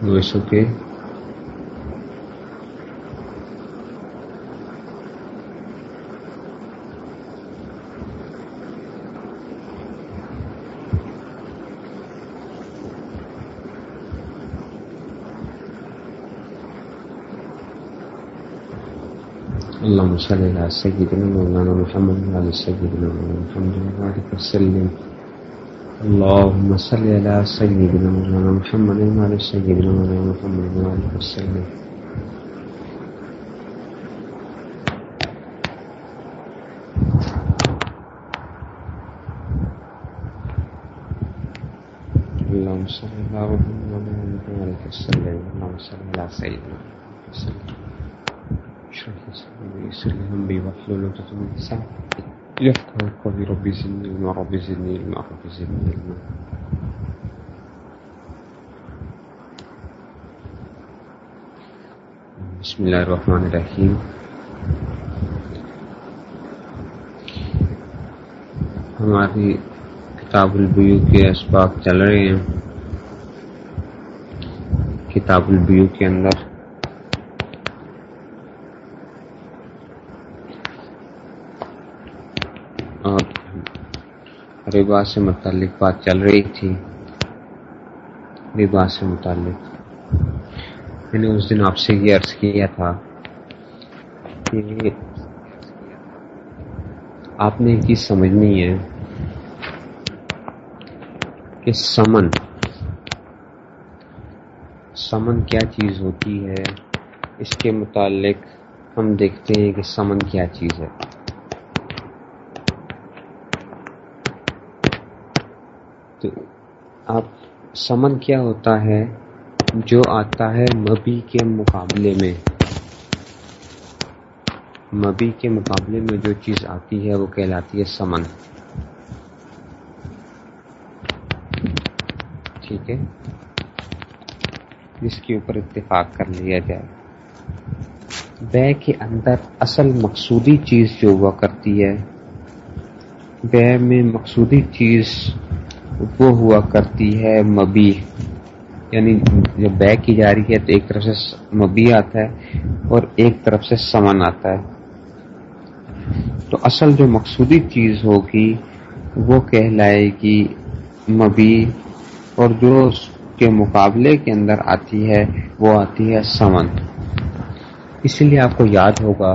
No, ¿eso اللهم صل على سيدنا مولانا محمد وعلى سيدنا مولانا محمد وبارك وسلم اللهم صل على سيدنا مولانا محمد وعلى سيدنا مولانا محمد وبارك وسلم اللهم صل على محمد وبارك وسلم اللهم صل على سيدنا محمد. اشرح لي صدري ويسر لي امري واحلل عقدة من لساني يفقهوا قولي ربي زدني علما ربي زدني علما ربي زدني علما بسم اللہ الرحمن الرحیم ہماری کتاب البیو کے اسباق چل رہے ہیں کتاب البیو کے اندر اور ربا سے متعلق بات چل رہی تھی۔ ربا سے متعلق۔ میں نے اس دن آپ سے یہ عرض کیا تھا کہ آپ نے ایک چیز سمجھنی ہے کہ سمن سمن کیا چیز ہوتی ہے؟ اس کے متعلق ہم دیکھتے ہیں کہ سمن کیا چیز ہے۔ تو آپ سمن کیا ہوتا ہے جو آتا ہے مبی کے مقابلے میں؟ مبی کے مقابلے میں جو چیز آتی ہے وہ کہلاتی ہے سمن۔ ٹھیک ہے۔ جس کے اوپر اتفاق کر لیا جائے۔ بے کے اندر اصل مقصودی چیز جو ہوا کرتی ہے، بے میں مقصودی چیز وہ ہوا کرتی ہے مبی یعنی جب بے کی جا رہی ہے تو ایک طرف سے مبی آتا ہے اور ایک طرف سے سمن آتا ہے۔ تو اصل جو مقصودی چیز ہوگی وہ کہلائے گی مبی اور جو اس کے مقابلے کے اندر آتی ہے وہ آتی ہے سمن۔ اسی لیے آپ کو یاد ہوگا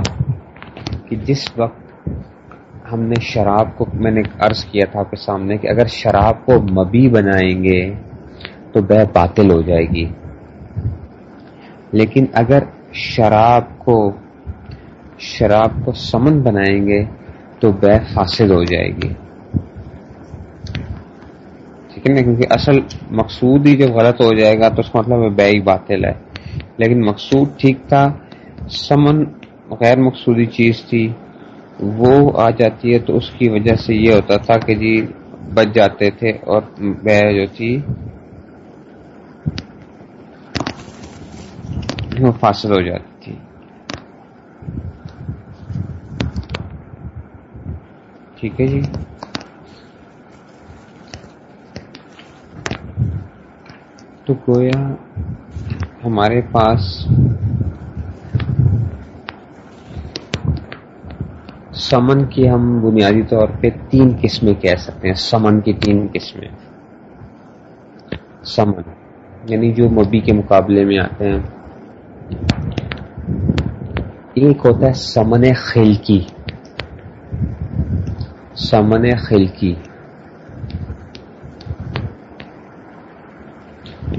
کہ جس وقت ہم نے شراب کو میں نے عرض کیا تھا آپ کے سامنے کہ اگر شراب کو مبی بنائیں گے تو بہ باطل ہو جائے گی۔ لیکن اگر شراب کو شراب کو سمن بنائیں گے تو بہ فاصل ہو جائے گی۔ ٹھیک ہے نا؟ کیونکہ اصل مقصود ہی جب غلط ہو جائے گا تو اس کا مطلب بے ہی باطل ہے۔ لیکن مقصود ٹھیک تھا، سمن غیر مقصودی چیز تھی۔ وہ آ جاتی ہے تو اس کی وجہ سے یہ ہوتا تھا کہ جی بچ جاتے تھے اور بہ جو تھی، وہ فاصل ہو جاتی تھی۔ ٹھیک ہے جی۔ تو گویا ہمارے پاس سمن کی ہم بنیادی طور پہ تین قسمیں کہہ سکتے ہیں، سمن کی تین قسمیں۔ سمن یعنی جو مبی کے مقابلے میں آتے ہیں۔ ایک ہوتا ہے سمن خلکی سمن خلکی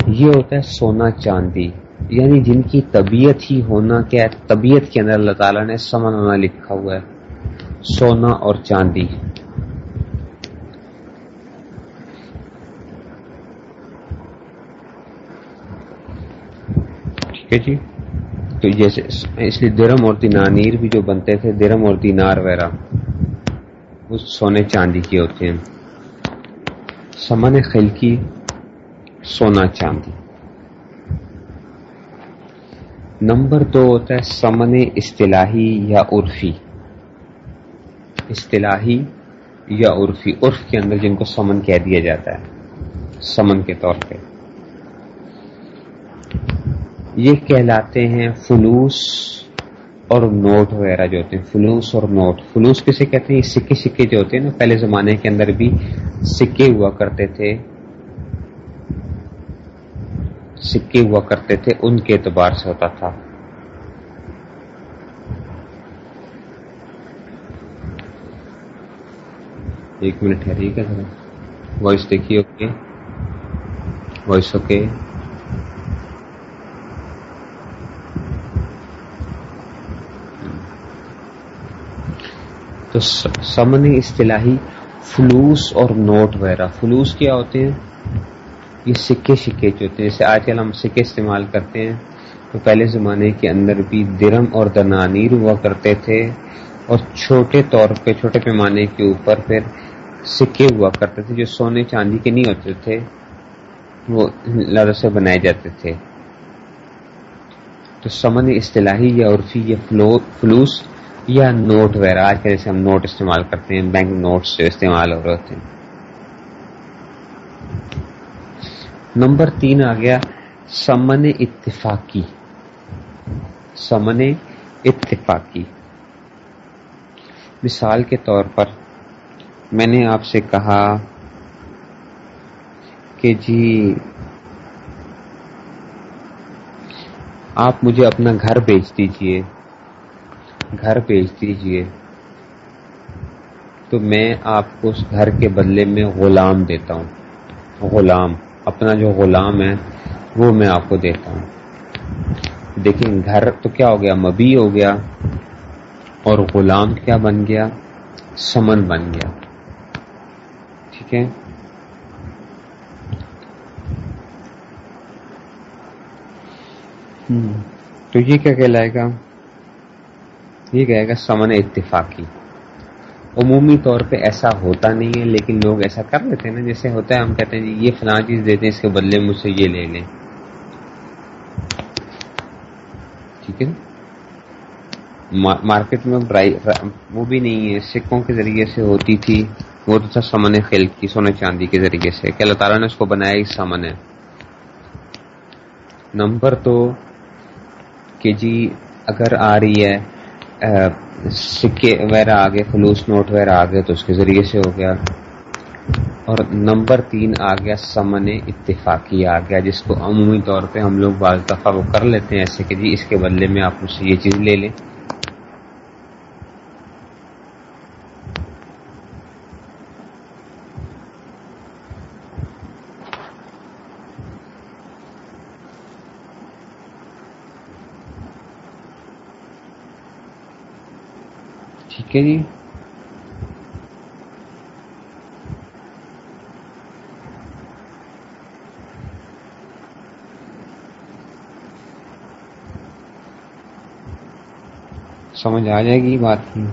یہ ہوتا ہے سونا چاندی۔ یعنی جن کی طبیعت ہی ہونا کیا ہے، طبیعت کے اندر اللہ تعالیٰ نے سمن ہونا لکھا ہوا ہے۔ سونا اور چاندی۔ ٹھیک ہے جی؟ تو جیسے اس لیے درم اور دینانیر بھی جو بنتے تھے، درم اور دینار وغیرہ، وہ سونے چاندی کے ہوتے ہیں۔ سمن خلکی سونا چاندی۔ نمبر دو ہوتا ہے سمن اصطلاحی یا عرفی۔ اصطلاحی یا عرفی، عرف کے اندر جن کو سمن کہہ دیا جاتا ہے، سمن کے طور پہ۔ یہ کہلاتے ہیں فلوس اور نوٹ وغیرہ جو ہوتے ہیں، فلوس اور نوٹ۔ فلوس کسے کہتے ہیں؟ سکے سکے جو ہوتے ہیں نا، پہلے زمانے کے اندر بھی سکے ہوا کرتے تھے۔ سکے ہوا کرتے تھے، ان کے اعتبار سے ہوتا تھا۔ ایک منٹ ہے ٹھیک ہے وائس دیکھیے اوکے وائس اوکے تو سمن اصطلاحی فلوس اور نوٹ وغیرہ۔ فلوس کیا ہوتے ہیں؟ یہ سکے سکے جو ہوتے ہیں، جیسے آج کل ہم سکے استعمال کرتے ہیں۔ تو پہلے زمانے کے اندر بھی درم اور دنانیر ہوا کرتے تھے اور چھوٹے طور پہ، چھوٹے پیمانے کے اوپر پھر سکے ہوا کرتے تھے، جو سونے چاندی کے نہیں ہوتے تھے، وہ لڑ سے بنائے جاتے تھے۔ تو سمن اصطلاحی یا عرفی یا فلوس یا نوٹ وغیرہ، آج کل جیسے ہم نوٹ استعمال کرتے ہیں، بینک نوٹ سے استعمال ہو رہے ہوتے ہیں۔ نمبر تین آ گیا، سمن اتفاقی۔ سمن اتفاقی۔ مثال کے طور پر میں نے آپ سے کہا کہ جی آپ مجھے اپنا گھر بیچ دیجیے۔ گھر بیچ دیجیے۔ تو میں آپ کو اس گھر کے بدلے میں غلام دیتا ہوں۔ غلام، اپنا جو غلام ہے، وہ میں آپ کو دیتا ہوں۔ دیکھیں، گھر تو کیا ہو گیا؟ مبی ہو گیا اور غلام کیا بن گیا؟ سمن بن گیا۔ ہے تو یہ کیا کہلائے گا؟ یہ کہے گا سمن اتفاقی۔ عمومی طور پہ ایسا ہوتا نہیں ہے لیکن لوگ ایسا کر لیتے ہیں نا جیسے ہوتا ہے ہم کہتے ہیں جی یہ فلاں چیز دیتے ہیں اس کے بدلے مجھ سے یہ لے لیں۔ ٹھیک ہے مارکیٹ میں وہ بھی نہیں ہے سکوں کے ذریعے سے ہوتی تھی۔ وہ تو تھا سمن خل کی، سونے چاندی کے ذریعے سے۔ کہ اللہ تعالیٰ نے اس کو بنایا ہی سمن ہے۔ نمبر تو کہ جی اگر آ رہی ہے سکے وغیرہ آگے فلوس نوٹ وغیرہ آ تو اس کے ذریعے سے ہو گیا۔ اور نمبر تین، آ گیا سمن اتفاقی، آ گیا جس کو عمومی طور پہ ہم لوگ بعض دفعہ وہ کر لیتے ہیں۔ ایسے کہ جی اس کے بدلے میں آپ مجھ سے یہ چیز لے لیں۔ ٹھیک ہے جی سمجھ آ جائے گی بات۔ کی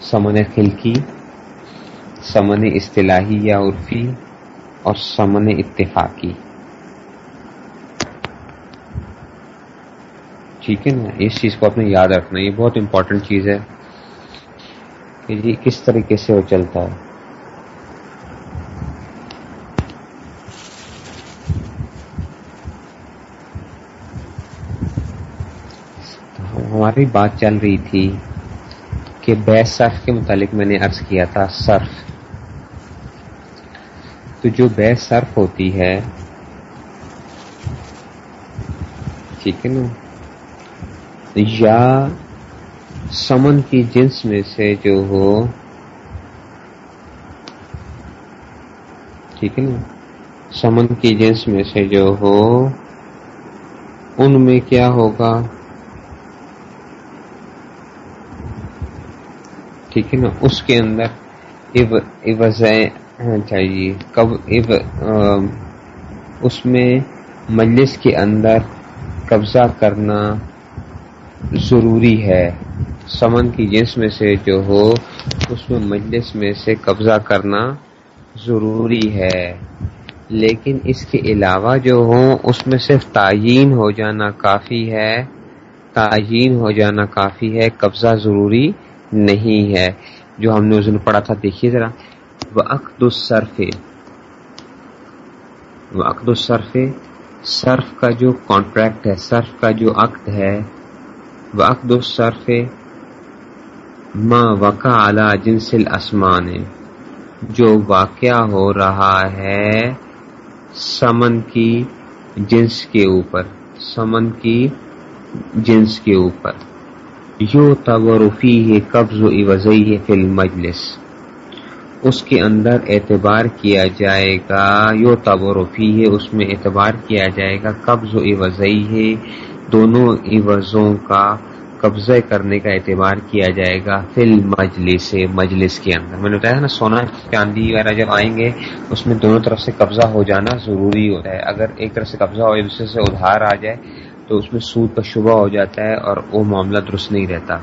سمن خلقی، سمن اصطلاحی یا عرفی اور سمن اتفاقی۔ ٹھیک ہے نا؟ اس چیز کو اپنے یاد رکھنا، یہ بہت امپورٹنٹ چیز ہے کہ جی کس طریقے سے وہ چلتا ہے۔ ہماری بات چل رہی تھی کہ بے صرف کے متعلق میں نے عرض کیا تھا، صرف۔ تو جو بے صرف ہوتی ہے، ٹھیک ہے نا؟ یا سمن کی جنس میں سے جو ہو، ٹھیک ہے نا؟ سمن کی جنس میں سے جو ہو، ان میں کیا ہوگا؟ ٹھیک ہے نا؟ اس کے اندر چاہیے۔ کب اس میں مجلس کے اندر قبضہ کرنا ضروری ہے۔ سمن کی جنس میں سے جو ہو، اس میں مجلس میں سے قبضہ کرنا ضروری ہے۔ لیکن اس کے علاوہ جو ہوں، اس میں صرف تعین ہو جانا کافی ہے۔ تعین ہو جانا کافی ہے، قبضہ ضروری نہیں ہے۔ جو ہم نے اس دن پڑھا تھا، دیکھیے ذرا۔ وہ عقد الصرف وہ الصرف صرف کا جو کانٹریکٹ ہے صرف کا جو عقد ہے وہ عقد الصرف ما وقع اعلی جنس الاسمان جو واقعہ ہو رہا ہے سمن کی جنس کے اوپر، سمن کی جنس کے اوپر۔ یو تورفی ہے قبض و وضعی ہے فی المجلس۔ اس کے اندر اعتبار کیا جائے گا یو تورفی ہے اس میں اعتبار کیا جائے گا، قبض و وضعی ہے دونوں عوضوں کا قبضہ کرنے کا اعتبار کیا جائے گا فل مجلس مجلس کے اندر۔ میں نے بتایا نا، سونا چاندی وغیرہ جب آئیں گے، اس میں دونوں طرف سے قبضہ ہو جانا ضروری ہوتا ہے۔ اگر ایک طرف سے قبضہ ہو دوسرے سے ادھار آ جائے، تو اس میں سود کا شبہ ہو جاتا ہے اور وہ معاملہ درست نہیں رہتا۔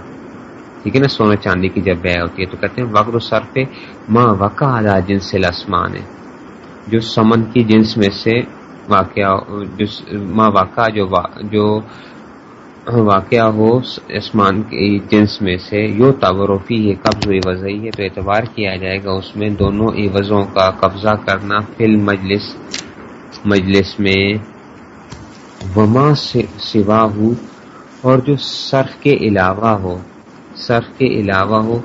ٹھیک ہے نا، سونا چاندی کی جب بے ہوتی ہے، تو کہتے ہیں، وقت و سر پہ ماں وقع جنس لسمان ہے۔ جو سمن کی جنس میں سے واقعہ جو ماں واقع جو جو واقعہ ہو اسمان کی جنس میں سے، یو تابروفی یہ قبض وضعی ہے تو اعتبار کیا جائے گا، اس میں دونوں عوضوں کا قبضہ کرنا فل مجلس مجلس میں وما سوا ہو اور جو صرف کے علاوہ ہو، صرف کے علاوہ ہو،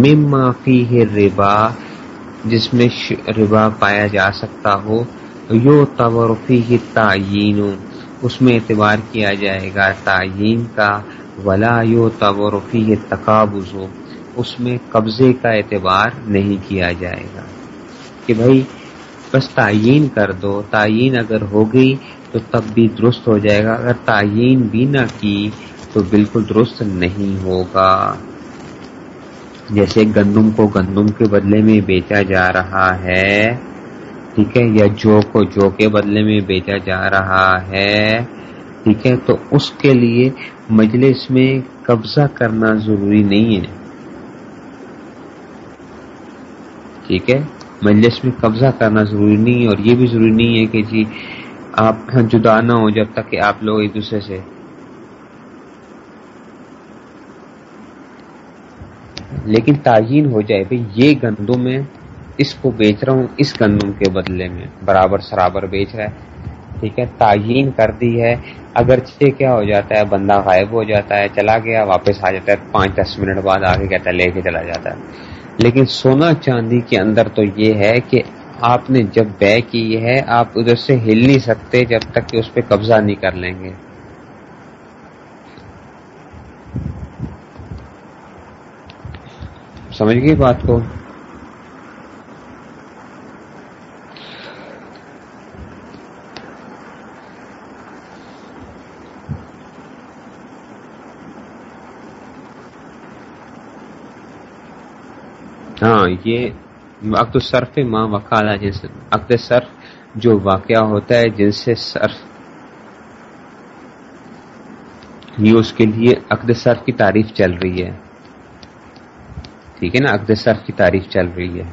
مما فی ہے ربا جس میں ربا پایا جا سکتا ہو یو تورفی ہی تعین اس میں اعتبار کیا جائے گا تعین کا، ولا یو تورفی تقابض ہو اس میں قبضے کا اعتبار نہیں کیا جائے گا کہ بھائی بس تعین کر دو تعین اگر ہو گئی تو تب بھی درست ہو جائے گا، اگر تعین بھی نہ کی تو بالکل درست نہیں ہوگا۔ جیسے گندم کو گندم کے بدلے میں بیچا جا رہا ہے۔ ٹھیک ہے، یا جو کو جو کے بدلے میں بیچا جا رہا ہے، ٹھیک ہے، تو اس کے لیے مجلس میں قبضہ کرنا ضروری نہیں ہے۔ ٹھیک ہے، مجلس میں قبضہ کرنا ضروری نہیں ہے، اور یہ بھی ضروری نہیں ہے کہ جی آپ ہاں جدا نہ ہو جب تک کہ آپ لوگ ایک دوسرے سے۔ لیکن تعین ہو جائے، بھائی، یہ گندوں میں اس کو بیچ رہا ہوں، اس گندم کے بدلے میں۔ برابر سرابر بیچ رہا ہے۔ ٹھیک ہے، تعین کر دی ہے۔ اگرچہ کیا ہو جاتا ہے، بندہ غائب ہو جاتا ہے، چلا گیا، واپس آ جاتا ہے، پانچ دس منٹ بعد آگے کہتا ہے، لے کے چلا جاتا ہے۔ لیکن سونا چاندی کے اندر تو یہ ہے کہ آپ نے جب بے کی ہے، آپ ادھر سے ہل نہیں سکتے جب تک کہ اس پہ قبضہ نہیں کر لیں گے۔ سمجھ گئی بات کو؟ ہاں یہ عقد صرف ماں وکالا جس عقد صرف جو واقعہ ہوتا ہے جن سے صرف یہ اس کے لیے عقد صرف کی تعریف چل رہی ہے۔ ٹھیک ہے نا؟ عقد صرف کی تعریف چل رہی ہے۔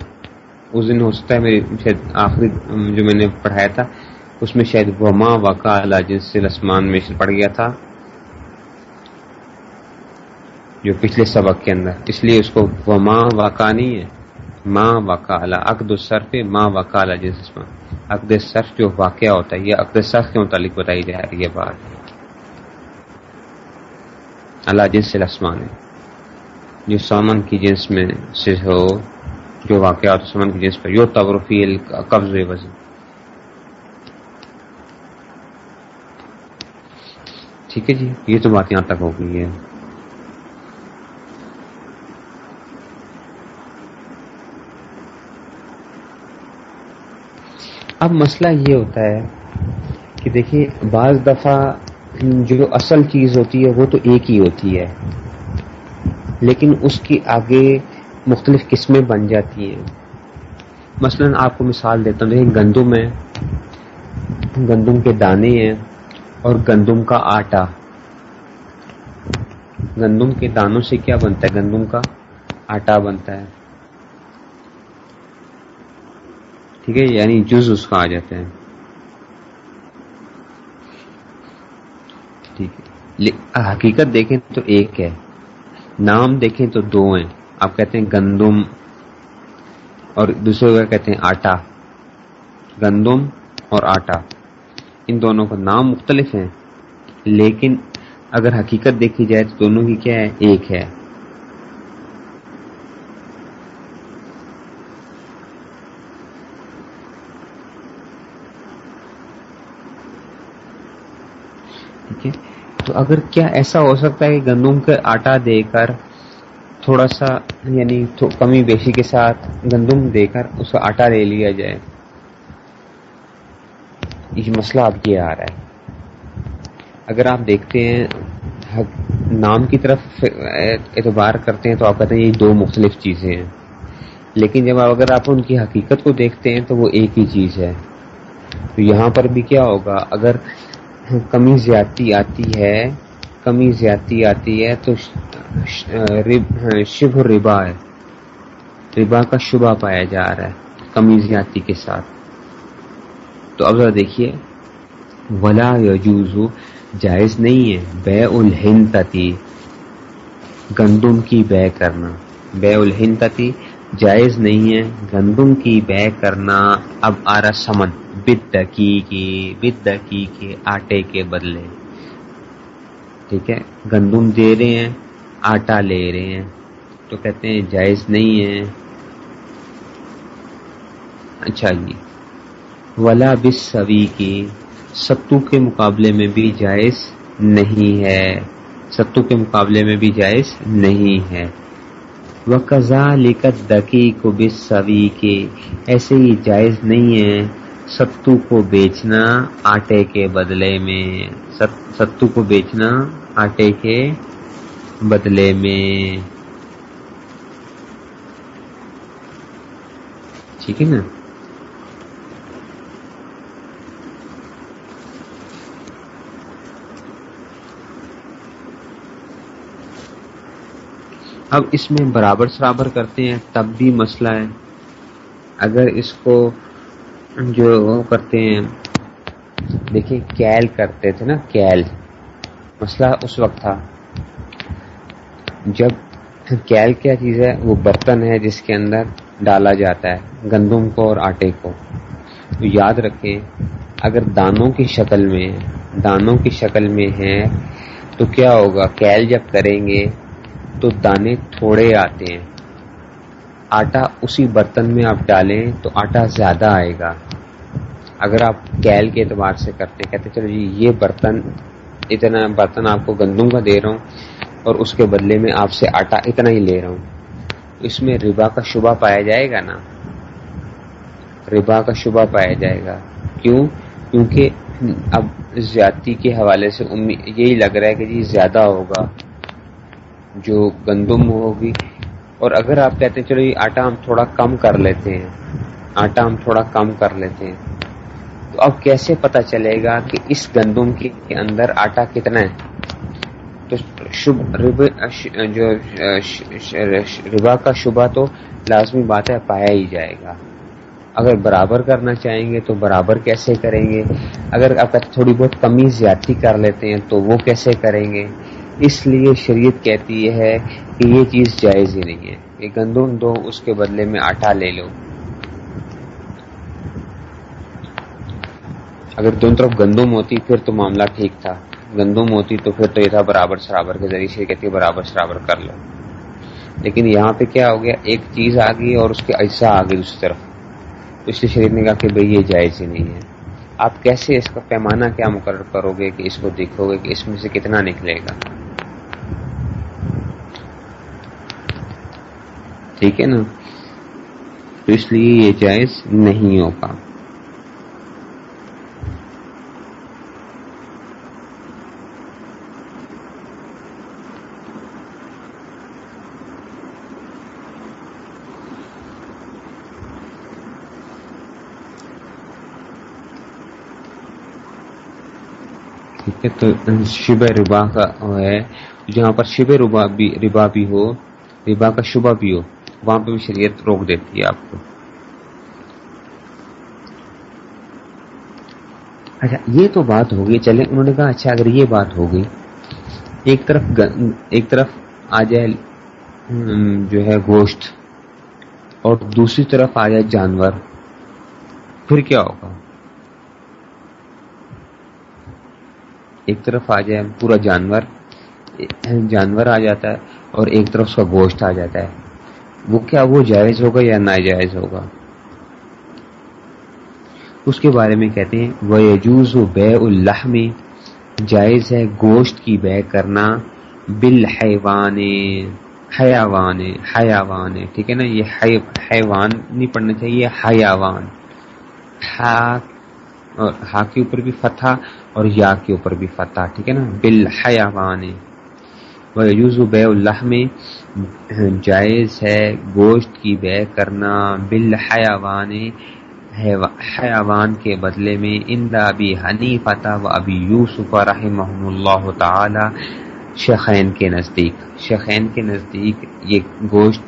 اس دن ہو سکتا ہے میری شاید آخری جو میں نے پڑھایا تھا، اس میں شاید وما وکالا جن سے لسمان میں پڑ گیا تھا۔ جو پچھلے سبق کے اندر، اس لیے اس کو وما واقع نہیں ہے ماں وکالا عقد الصرف ماں وکالا جس میں عقد صرف جو واقعہ ہوتا ہے، یہ عقد صرف کے متعلق بتائی جا رہی ہے بات۔ اللہ جنس الاسمان ہے۔ جو سامن کی جنس میں سے ہو، جو واقعہ ہوتا سامن کی جنس پر، یو تورفی قبض وزن۔ ٹھیک ہے جی یہ تو بات یہاں تک ہو گئی ہے۔ اب مسئلہ یہ ہوتا ہے کہ دیکھیے بعض دفعہ جو اصل چیز ہوتی ہے وہ تو ایک ہی ہوتی ہے، لیکن اس کی آگے مختلف قسمیں بن جاتی ہیں۔ مثلا آپ کو مثال دیتا ہوں، دیکھیں گندم ہے، گندم کے دانے ہیں اور گندم کا آٹا۔ گندم کے دانوں سے کیا بنتا ہے؟ گندم کا آٹا بنتا ہے۔ ٹھیک ہے یعنی جز اس کا آ جاتے ہیں۔ ٹھیک ہے۔ حقیقت دیکھیں تو ایک ہے۔ نام دیکھیں تو دو ہیں۔ آپ کہتے ہیں گندم اور دوسرے کو کہتے ہیں آٹا۔ گندم اور آٹا۔ ان دونوں کا نام مختلف ہیں، لیکن اگر حقیقت دیکھی جائے تو دونوں کی کیا ہے؟ ایک ہے ٹھیک ہے تو اگر کیا ایسا ہو سکتا ہے کہ گندم کا آٹا دے کر تھوڑا سا یعنی کمی بیشی کے ساتھ گندم دے کر اس کا آٹا لے لیا جائے؟ یہ مسئلہ اب یہ آ رہا ہے۔ اگر آپ دیکھتے ہیں نام کی طرف اعتبار کرتے ہیں تو آپ کہتے ہیں یہ دو مختلف چیزیں ہیں۔ لیکن جب اگر آپ ان کی حقیقت کو دیکھتے ہیں تو وہ ایک ہی چیز ہے۔ تو یہاں پر بھی کیا ہوگا؟ اگر کمی زیادتی آتی ہے، کمی زیادتی آتی ہے تو شب ربا ہے۔ ربا کا شبہ پایا جا رہا ہے کمی زیادتی کے ساتھ۔ تو اب ذرا دیکھیے۔ ولا یجوز جائز نہیں ہے۔ بے الہن تتی گندم کی بے کرنا۔ بے الہن تتی جائز نہیں ہے۔ گندم کی بے کرنا اب آ رہا سمن۔ بدکی کی بدکی کے آٹے کے بدلے۔ ٹھیک ہے؟ گندم دے رہے ہیں، آٹا لے رہے ہیں۔ تو کہتے ہیں جائز نہیں ہے۔ اچھا جی۔ ولا بس سوی کی ستو کے مقابلے میں بھی جائز نہیں ہے۔ ستو کے مقابلے میں بھی جائز نہیں ہے۔ وقضا قزا لکت دکی کو بس سوی کے ایسے ہی جائز نہیں ہے ستو کو بیچنا آٹے کے بدلے میں۔ ستو کو بیچنا آٹے کے بدلے میں۔ ٹھیک ہے نا؟ اب اس میں برابر سرابر کرتے ہیں، تب بھی مسئلہ ہے۔ اگر اس کو جو وہ کرتے ہیں، دیکھیں کیل کرتے تھے نا، کیل۔ مسئلہ اس وقت تھا۔ جب کیل کیا چیز ہے، وہ برتن ہے جس کے اندر ڈالا جاتا ہے، گندم کو اور آٹے کو۔ تو یاد رکھیں، اگر دانوں کی شکل میں، دانوں کی شکل میں ہے، تو کیا ہوگا؟ کیل جب کریں گے تو دانے تھوڑے آتے ہیں۔ آٹا اسی برتن میں آپ ڈالیں تو آٹا زیادہ آئے گا۔ اگر آپ کیل کے اعتبار سے کرتے، کہتے چلو جی یہ برتن، اتنا برتن آپ کو گندم کا دے رہا ہوں اور اس کے بدلے میں آپ سے آٹا اتنا ہی لے رہا ہوں۔ اس میں ربا کا شبہ پایا جائے گا نا؟ ربا کا شبہ پایا جائے گا۔ کیوں؟ کیونکہ اب زیادتی کے حوالے سے یہی لگ رہا ہے کہ جی زیادہ ہوگا۔ جو گندم ہوگی۔ اور اگر آپ کہتے ہیں چلو یہ آٹا ہم تھوڑا کم کر لیتے ہیں، آٹا ہم تھوڑا کم کر لیتے ہیں، تو اب کیسے پتا چلے گا کہ اس گندم کے اندر آٹا کتنا ہے؟ تو جو ربا کا شبہ تو لازمی بات ہے، پایا ہی جائے گا۔ اگر برابر کرنا چاہیں گے تو برابر کیسے کریں گے؟ اگر آپ تھوڑی بہت کمی زیادتی کر لیتے ہیں تو وہ کیسے کریں گے؟ اس لیے شریعت کہتی ہے کہ یہ چیز جائز ہی نہیں ہے، کہ گندم دو، اس کے بدلے میں آٹا لے لو۔ اگر دونوں طرف گندم ہوتی، پھر تو معاملہ ٹھیک تھا۔ گندم ہوتی تو پھر تو یہ تھا برابر سرابر کے ذریعے سے کہتی برابر سرابر کر لو۔ لیکن یہاں پہ کیا ہو گیا، ایک چیز آ گئی اور اس کے ایسا آ گئی دوسری طرف۔ اس لیے شریف نے کہا کہ بھائی یہ جائز ہی نہیں ہے۔ آپ کیسے اس کا پیمانہ کیا مقرر کرو گے کہ اس کو دیکھو گے کہ اس میں سے کتنا نکلے گا؟ ٹھیک ہے نا؟ تو اس لیے یہ جائز نہیں ہوگا۔ ٹھیک ہے، تو شب ربا کا ہے۔ جہاں پر شب ربا بھی ربا بھی ہو، ربا کا شبہ بھی ہو۔ وہاں پہ بھی شریعت روک دیتی ہے آپ کو۔ اچھا یہ تو بات ہوگی چلے انہوں نے کہا اچھا اگر یہ بات ہوگی ایک طرف ایک طرف آ جائے جو ہے گوشت، اور دوسری طرف آ جائے جانور، پھر کیا ہوگا؟ ایک طرف آ جائے پورا جانور جانور آ جاتا ہے، اور ایک طرف اس کا گوشت آ جاتا ہے۔ وہ کیا وہ جائز ہوگا یا ناجائز ہوگا؟ اس کے بارے میں کہتے ہیں وہ یجوز و بے اللہ میں جائز ہے گوشت کی بے کرنا بل حیوان حیاوان حیاوان ٹھیک ہے نا؟ یہ حیوان نہیں پڑھنا چاہیے حیاوان ہا کے اوپر بھی فتح اور یا کے اوپر بھی فتح، ٹھیک ہے نا؟ بل حیاوان یوز بے اللہ میں جائز ہے گوشت کی بے کرنا بل حیاوان حیوان کے بدلے میں اندا ابی حنی فتح و ابی یوسف رحم اللہ تعالی، شیخین کے نزدیک۔ شیخین کے نزدیک یہ گوشت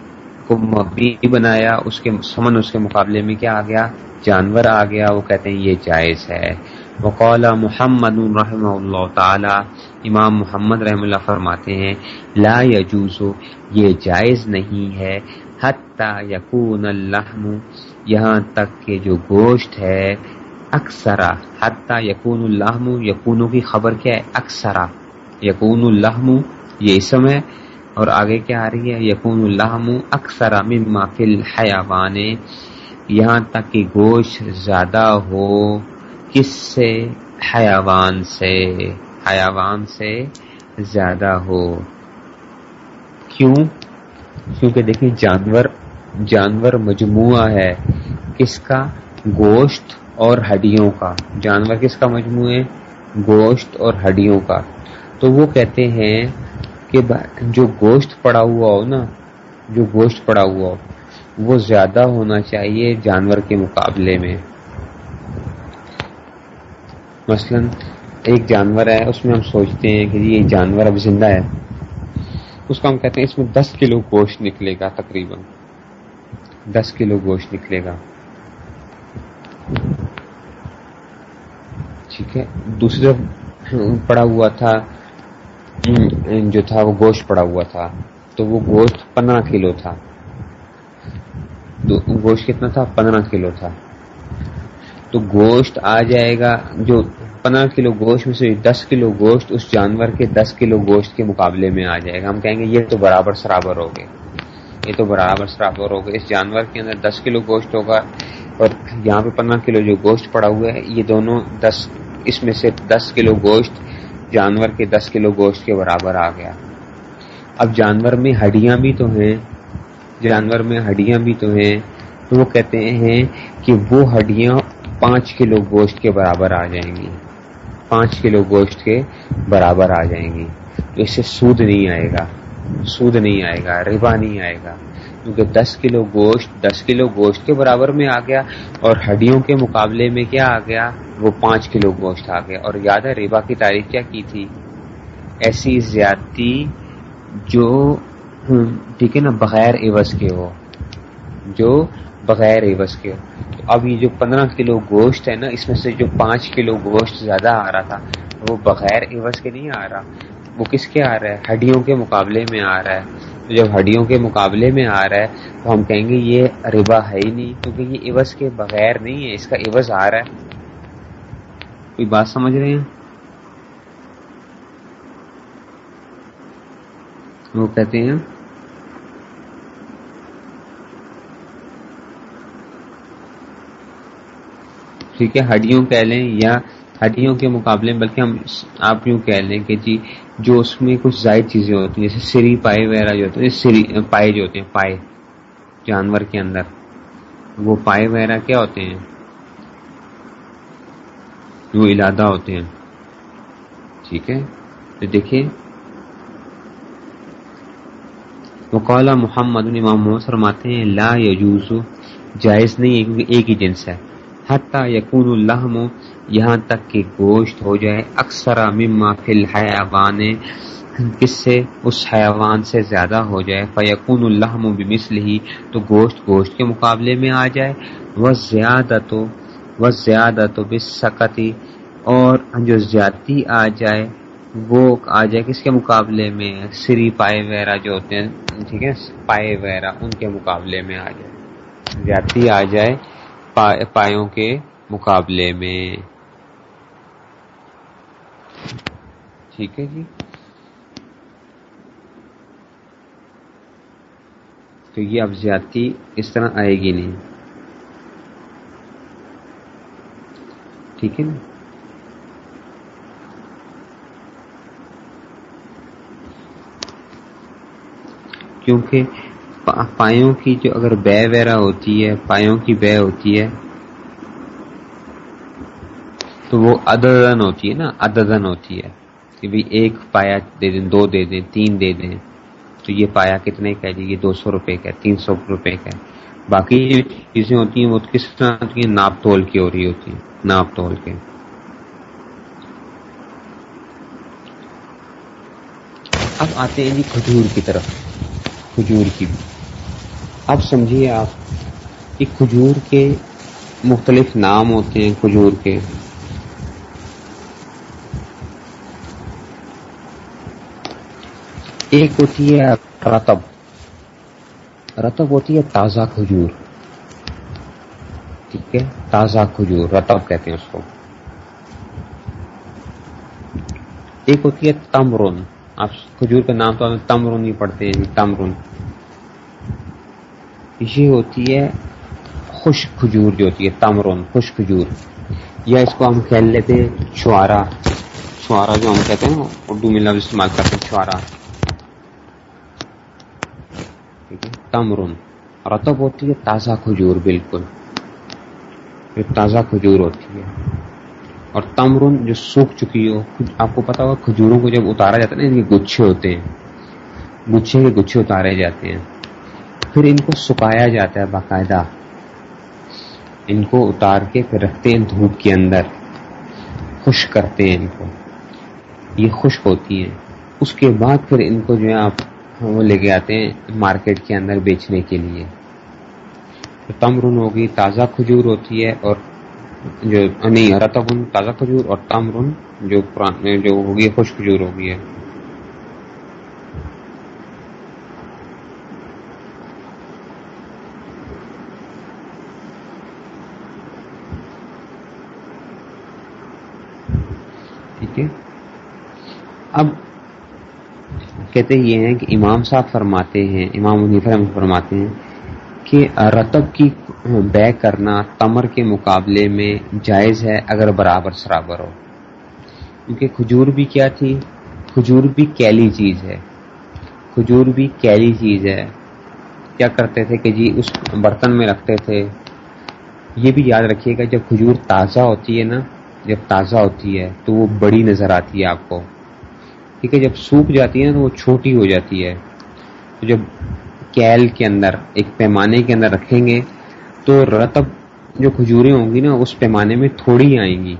کو مبی بنایا، اس کے سمن اس کے مقابلے میں کیا آ گیا؟ جانور آ گیا، وہ کہتے ہیں یہ جائز ہے۔ وقال محمد رحمہ اللہ تعالی، امام محمد رحم اللہ فرماتے ہیں، لا یجوز، یہ جائز نہیں ہے، حتی یکون اللحم، یہاں تک کہ جو گوشت ہے، اکثرا، حتی یکون اللحم، یکونوں کی خبر کیا ہے؟ اکثرا۔ یقون الحم یہ اسم ہے، اور آگے کیا آ رہی ہے؟ یقون الحم اکثر مما فی الحیوان، یہاں تک کہ گوشت زیادہ ہو۔ کس سے حیوان سے حیوان سے زیادہ ہو۔ کیوں؟ کیونکہ دیکھیں جانور جانور مجموعہ ہے کس کا گوشت اور ہڈیوں کا۔ جانور کس کا مجموعہ ہے؟ گوشت اور ہڈیوں کا۔ تو وہ کہتے ہیں کہ جو گوشت پڑا ہوا ہو نا، جو گوشت پڑا ہوا ہو، وہ زیادہ ہونا چاہیے جانور کے مقابلے میں۔ مثلا ایک جانور ہے، اس میں ہم سوچتے ہیں کہ جی یہ جانور اب زندہ ہے۔ اس کو ہم کہتے ہیں اس میں دس کلو گوشت نکلے گا تقریباً۔ دس کلو گوشت نکلے گا۔ ٹھیک ہے۔ دوسری طرف پڑا ہوا تھا، جو تھا وہ گوشت پڑا ہوا تھا، تو وہ گوشت پندرہ کلو تھا۔ گوشت کتنا تھا؟ پندرہ کلو تھا۔ تو گوشت آ جائے گا جو پندرہ کلو گوشت میں سے دس کلو گوشت اس جانور کے دس کلو گوشت کے مقابلے میں آ جائے گا۔ ہم کہیں گے یہ تو برابر سرابر ہو گئے۔ یہ تو برابر سرابر ہو گئے۔ اس جانور کے اندر دس کلو گوشت ہوگا اور یہاں پہ پندرہ کلو جو گوشت پڑا ہوا ہے، یہ دونوں دس، اس میں سے دس کلو گوشت جانور کے دس کلو گوشت کے برابر آ گیا۔ اب جانور میں ہڈیاں بھی تو ہیں۔ جانور میں ہڈیاں بھی تو ہیں۔ تو وہ کہتے ہیں کہ وہ ہڈیاں پانچ کلو گوشت کے برابر آ جائیں گی۔ پانچ کلو گوشت کے برابر آ جائیں گی۔ تو اس سے سود نہیں آئے گا۔ سود نہیں آئے گا، ربا نہیں آئے گا۔ کیونکہ دس کلو گوشت، دس کلو گوشت کے برابر میں آ گیا اور ہڈیوں کے مقابلے میں کیا آ گیا؟ وہ پانچ کلو گوشت آ گیا۔ اور یاد ہے ریبا کی تاریخ کیا کی تھی؟ ایسی زیادتی جو ٹھیک ہے نا، بغیر عوض کے ہو، جو بغیر عوض کے ہو۔ اب یہ جو پندرہ کلو گوشت ہے نا، اس میں سے جو پانچ کلو گوشت زیادہ آ رہا تھا، وہ بغیر عوض کے نہیں آ رہا۔ وہ کس کے آ رہا ہے؟ ہڈیوں کے مقابلے میں آ رہا ہے۔ جب ہڈیوں کے مقابلے میں آ رہا ہے، تو ہم کہیں گے یہ ربا ہے ہی نہیں، کیونکہ یہ عوض کے بغیر نہیں ہے، اس کا عوض آ رہا ہے۔ کوئی بات سمجھ رہے ہیں؟ وہ کہتے ہیں ٹھیک ہے، ہڈیوں کہہ لیں یا ہڈیوں کے مقابلے، بلکہ ہم آپ یوں کہہ لیں کہ جی جو اس میں کچھ زائد چیزیں ہوتی ہیں، جیسے سری پائے وغیرہ جو ہوتے ہیں، سری پائے جو ہوتے ہیں، پائے، جانور کے اندر، وہ پائے وغیرہ کیا ہوتے ہیں؟ وہ علادہ ہوتے ہیں۔ ٹھیک ہے، تو دیکھیے۔ وقالا محمد امام محمد فرماتے ہیں، لا یجوز، جائز نہیں ہے، کیونکہ ایک ہی جنس ہے۔ حتیٰ یقون الحم یہاں تک کہ گوشت ہو جائے، اکثر مما فی الحیوان کس سے، اس حیوان سے زیادہ ہو جائے فیقون الحم بمثل ہی تو گوشت گوشت کے مقابلے میں آ جائے وہ زیادہ تو وہ زیادہ تو بسکتی اور جو زیادتی آ جائے، وہ آ جائے کس کے مقابلے میں؟ سری پائے وغیرہ جو ہوتے ہیں، ٹھیک ہے، پائے وغیرہ ان کے مقابلے میں آ جائے۔ زیادتی آ جائے پایوں کے مقابلے میں۔ ٹھیک ہے جی۔ تو یہ اب زیادتی اس طرح آئے گی نہیں۔ ٹھیک ہے نا؟ کیونکہ پایوں کی جو اگر بے وغیرہ ہوتی ہے، پایوں کی بے ہوتی ہے، تو وہ عددن ہوتی ہے نا، عددن ہوتی ہے کہ بھی ایک پایا دے دیں، دو دے دیں، تین دے دیں۔ تو یہ پایا کتنے کا جی؟ یہ دو سو روپے کا ہے، تین سو روپے کا ہے۔ باقی جو چیزیں ہوتی ہیں، وہ کس طرح کی ناپ تول کی ہو رہی ہوتی ہیں، ناپ تول کے۔ اب آتے ہیں جی کھجور کی طرف، کھجور کی۔ اب سمجھیے آپ کہ کھجور کے مختلف نام ہوتے ہیں، کھجور کے۔ ایک ہوتی ہے رتب رتب ہوتی ہے تازہ کھجور۔ ٹھیک ہے، تازہ کھجور رتب کہتے ہیں اس کو۔ ایک ہوتی ہے تمرن آپ کھجور کا نام تو تمرن ہی پڑھتے ہیں تمرن یہ ہوتی ہے خشک کھجور جو ہوتی ہے تمرن خشک کھجور۔ یا اس کو ہم کہہ لیتے چھوارا۔ چھوارا جو ہم کہتے ہیں اردو میں لفظ استعمال کرتے ہیں، چھوارا۔ تمرن رتب ہوتی ہے، تازہ کھجور، بالکل۔ تازہ کھجور ہوتی ہے۔ اور تمرن جو سوکھ چکی ہو آپ کو پتا ہوگا، کھجوروں کو جب اتارا جاتا ہے نا ان کے گچھے ہوتے ہیں۔ گچھے کے گچھے اتارے جاتے ہیں۔ پھر ان کو سکایا جاتا ہے باقاعدہ۔ ان کو اتار کے پھر رکھتے ہیں دھوپ کے اندر۔ خشک کرتے ہیں ان کو۔ یہ خشک ہوتی ہیں۔ اس کے بعد پھر ان کو جو ہے آپ وہ لے کے آتے ہیں مارکیٹ کے اندر بیچنے کے لیے۔ تمرن ہوگی، تازہ کھجور ہوتی ہے اور جو، نہیں رتبن تازہ کھجور اور تمرن جو جو ہوگی خوش کھجور ہوگی۔ ہے ٹھیک ہے اب کہتے یہ ہیں کہ امام صاحب فرماتے ہیں، امام منیفر فرماتے ہیں کہ رتب کی بے کرنا تمر کے مقابلے میں جائز ہے اگر برابر سرابر ہو۔ کیونکہ کھجور بھی کیا تھی؟ کھجور بھی کیلی چیز ہے۔ کھجور بھی کیلی چیز ہے۔ کیا کرتے تھے کہ جی اس برتن میں رکھتے تھے۔ یہ بھی یاد رکھیے گا، جب کھجور تازہ ہوتی ہے نا، جب تازہ ہوتی ہے تو وہ بڑی نظر آتی ہے آپ کو۔ ٹھیک ہے، جب سوکھ جاتی ہے نا تو وہ چھوٹی ہو جاتی ہے۔ تو جب کیل کے اندر، ایک پیمانے کے اندر رکھیں گے تو رتب جو کھجوریں ہوں گی نا، اس پیمانے میں تھوڑی آئیں گی۔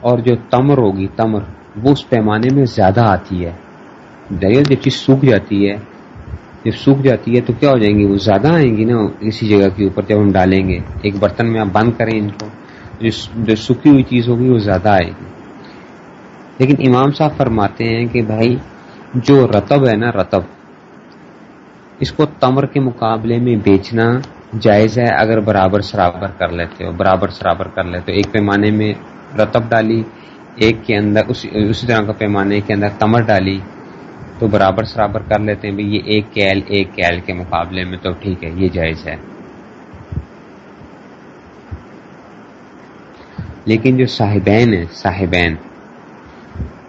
اور جو تمر ہوگی، تمر، وہ اس پیمانے میں زیادہ آتی ہے۔ جب چیز سوکھ جاتی ہے، جب سوکھ جاتی ہے تو کیا ہو جائیں گی؟ وہ زیادہ آئیں گی نا اسی جگہ کے اوپر جب ہم ڈالیں گے۔ ایک برتن میں آپ بند کریں ان کو جو سوکھی ہوئی چیز ہوگی وہ زیادہ آئے گی۔ لیکن امام صاحب فرماتے ہیں کہ بھائی، جو رتب ہے نا رتب اس کو تمر کے مقابلے میں بیچنا جائز ہے اگر برابر سرابر کر لیتے ہو، برابر سرابر کر لیتے ہو۔ ایک پیمانے میں رتب ڈالی، ایک کے اندر اسی طرح کا پیمانے کے اندر تمر ڈالی تو برابر سرابر کر لیتے ہیں۔ بھائی، یہ ایک کیل ایک کیل کے مقابلے میں تو ٹھیک ہے، یہ جائز ہے۔ لیکن جو صاحبین ہیں، صاحبین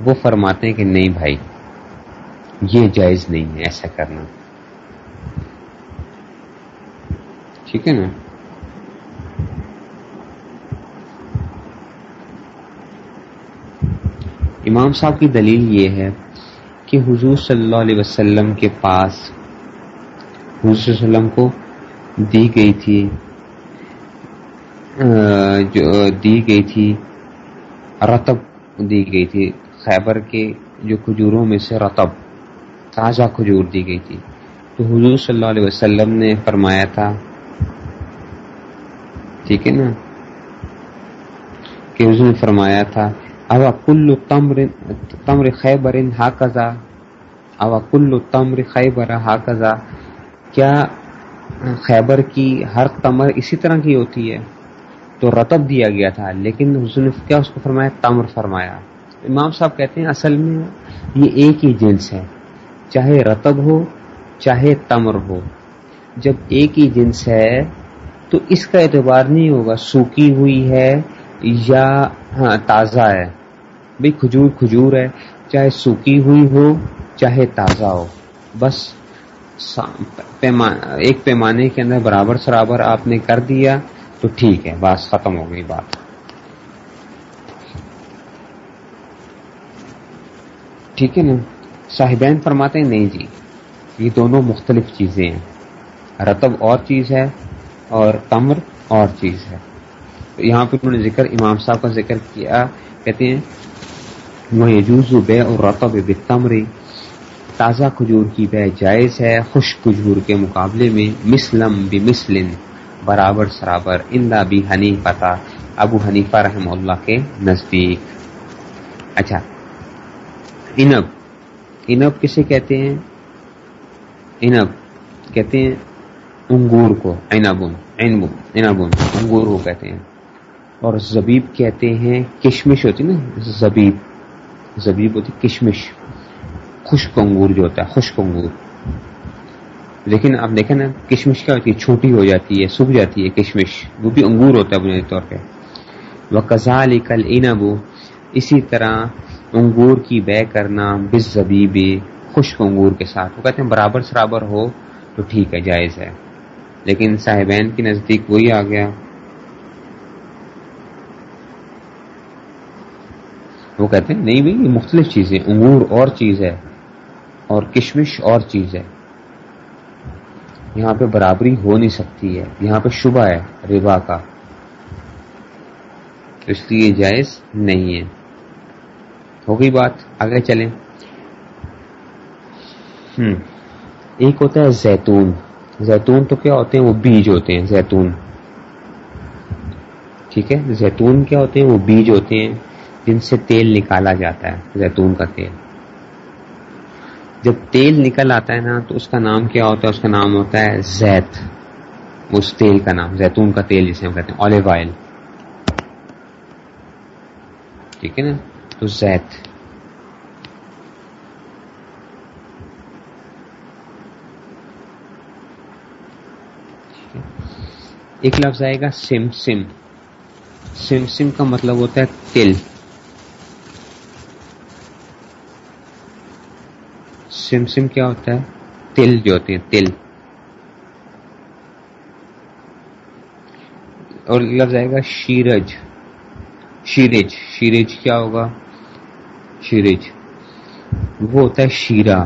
وہ فرماتے ہیں کہ نہیں بھائی، یہ جائز نہیں ہے ایسا کرنا۔ ٹھیک ہے نا؟ امام صاحب کی دلیل یہ ہے کہ حضور صلی اللہ علیہ وسلم کے پاس حضور صلی اللہ علیہ وسلم کو دی گئی تھی جو، دی گئی تھی، رتب دی گئی تھی۔ خیبر کے جو کھجوروں میں سے رتب تازہ کھجور دی گئی تھی۔ تو حضور صلی اللہ علیہ وسلم نے فرمایا تھا، ٹھیک ہے نا؟ کہ حضور نے فرمایا تھا، اوا کل تمر تمر خیبر ہا کزا اوا کل تمر خیبر ہا کزا کیا خیبر کی ہر تمر اسی طرح کی ہوتی ہے؟ تو رتب دیا گیا تھا، لیکن حضور نے کیا اس کو فرمایا؟ تمر فرمایا۔ امام صاحب کہتے ہیں اصل میں یہ ایک ہی جنس ہے، چاہے رتب ہو، چاہے تمر ہو۔ جب ایک ہی جنس ہے تو اس کا اعتبار نہیں ہوگا سوکھی ہوئی ہے یا ہاں تازہ ہے۔ بھائی کھجور کھجور ہے، چاہے سوکھی ہوئی ہو، چاہے تازہ ہو۔ بس ایک پیمانے کے اندر برابر سرابر آپ نے کر دیا تو ٹھیک ہے بس ختم ہو گئی بات۔ ٹھیک ہے نا؟ صاحبین فرماتے ہیں، نہیں جی یہ دونوں مختلف چیزیں ہیں۔ رتب اور چیز ہے اور تمر اور چیز ہے۔ یہاں پہ انہوں نے ذکر، امام صاحب کا ذکر کیا، کہتے ہیں وہ یجوز بے اور رتب بے تازہ کھجور کی بے جائز ہے خوش کھجور کے مقابلے میں مسلم بھی مسلم برابر سرابر۔ اندا بھی ہنی پتا ابو حنیفہ رحم اللہ کے نزدیک۔ اچھا انب. انب کسے کہتے ہیں؟ انب. کہتے ہیں انگور کو. اینبن اینبن انگور کو کہتے ہیں. اور زبیب کہتے ہیں کشمش ہوتی نا؟ زبیب. زبیب ہوتی کشمش. خشک انگور جو ہوتا ہے، خشک انگور. لیکن آپ دیکھیں نا، کشمش کیا ہوتی ہے؟ چھوٹی ہو جاتی ہے، سوکھ جاتی ہے کشمش. وہ بھی انگور ہوتا ہے بنیادی طور پہ. وہ کزال کل اینبو اسی طرح انگور کی بے کرنا بس زبیب خشک انگور کے ساتھ۔ وہ کہتے ہیں، برابر سرابر ہو تو ٹھیک ہے، جائز ہے۔ لیکن صاحبین کی نزدیک وہی آ گیا۔ وہ کہتے ہیں، نہیں بھائی یہ مختلف چیزیں انگور اور چیز ہے اور کشمش اور چیز ہے۔ یہاں پہ برابری ہو نہیں سکتی ہے۔ یہاں پہ شبہ ہے، ربا کا۔ اس لیے جائز نہیں ہے۔ ہو گئی بات، آگے چلیں۔ ہم، ایک ہوتا ہے زیتون۔ زیتون تو کیا ہوتے ہیں؟ وہ بیج ہوتے ہیں، زیتون۔ ٹھیک ہے؟ زیتون کیا ہوتے ہیں؟ وہ بیج ہوتے ہیں جن سے تیل نکالا جاتا ہے، زیتون کا تیل۔ جب تیل نکل آتا ہے نا، تو اس کا نام کیا ہوتا ہے؟ اس کا نام ہوتا ہے زیت۔ اس تیل کا نام، زیتون کا تیل جسے ہم کہتے ہیں، آلیو آئل۔ ٹھیک ہے نا؟ تو ایک لفظ آئے گا سم سم سم سم کا مطلب ہوتا ہے تل سم سم کیا ہوتا ہے تل جو ہوتے ہیں تل اور لفظ آئے گا شیرج شیرج شیرج کیا ہوگا شیرج وہ ہوتا ہے شیرہ۔